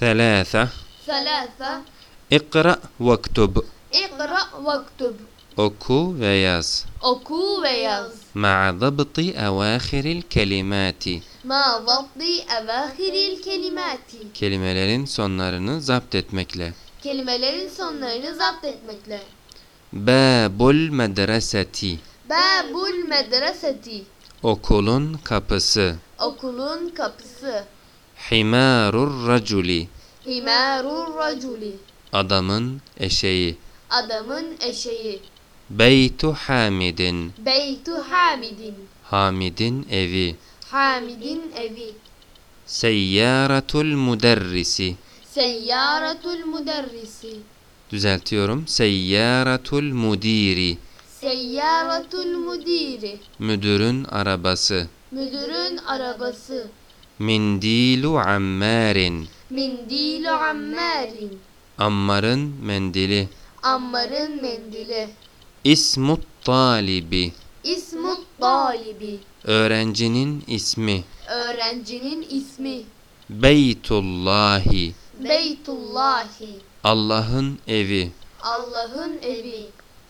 ثلاثة ثلاثة اقرأ واكتب اقرأ واكتب oku ve yaz oku ve yaz مع ضبط أواخر الكلمات ما ضبط أواخر الكلمات kelimelerin sonlarını zapt etmekle kelimelerin sonlarını zapt etmekle babul medreseti Babul medreseti okulun kapısı okulun kapısı himarur raculi. Himarur raculi. Adamın eşeği. Adamın eşeği. Beytu hamidin. Beytu Hamidin. Hamidin evi. Hamidin evi. Seyyaratul müderrisi Seyyaratul müderrisi düzeltiyorum. Seyyaratul mudiri. Seyyaratul müdiri müdürün arabası. Müdürün arabası mindilu ammarin. Mindilu ammarin. Ammarın mendili. Ammarın mendili. İsmut talibi. İsmut talibi. Öğrencinin ismi. Öğrencinin ismi. Beytullahi. Beytullahi. Allah'ın evi. Allah'ın evi.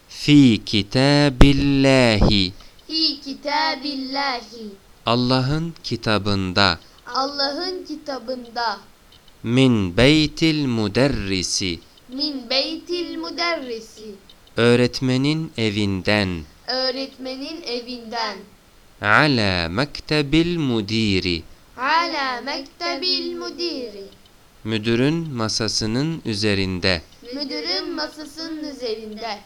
Fi kitabillahi. Fi kitabillahi. Allah'ın kitabında Allah'ın kitabında. Min beytil müderrisi Min beytil müderrisi öğretmenin evinden. Öğretmenin evinden. Ala mektebil müdiri Ala mektebil müdiri müdürün masasının üzerinde. Müdürün masasının üzerinde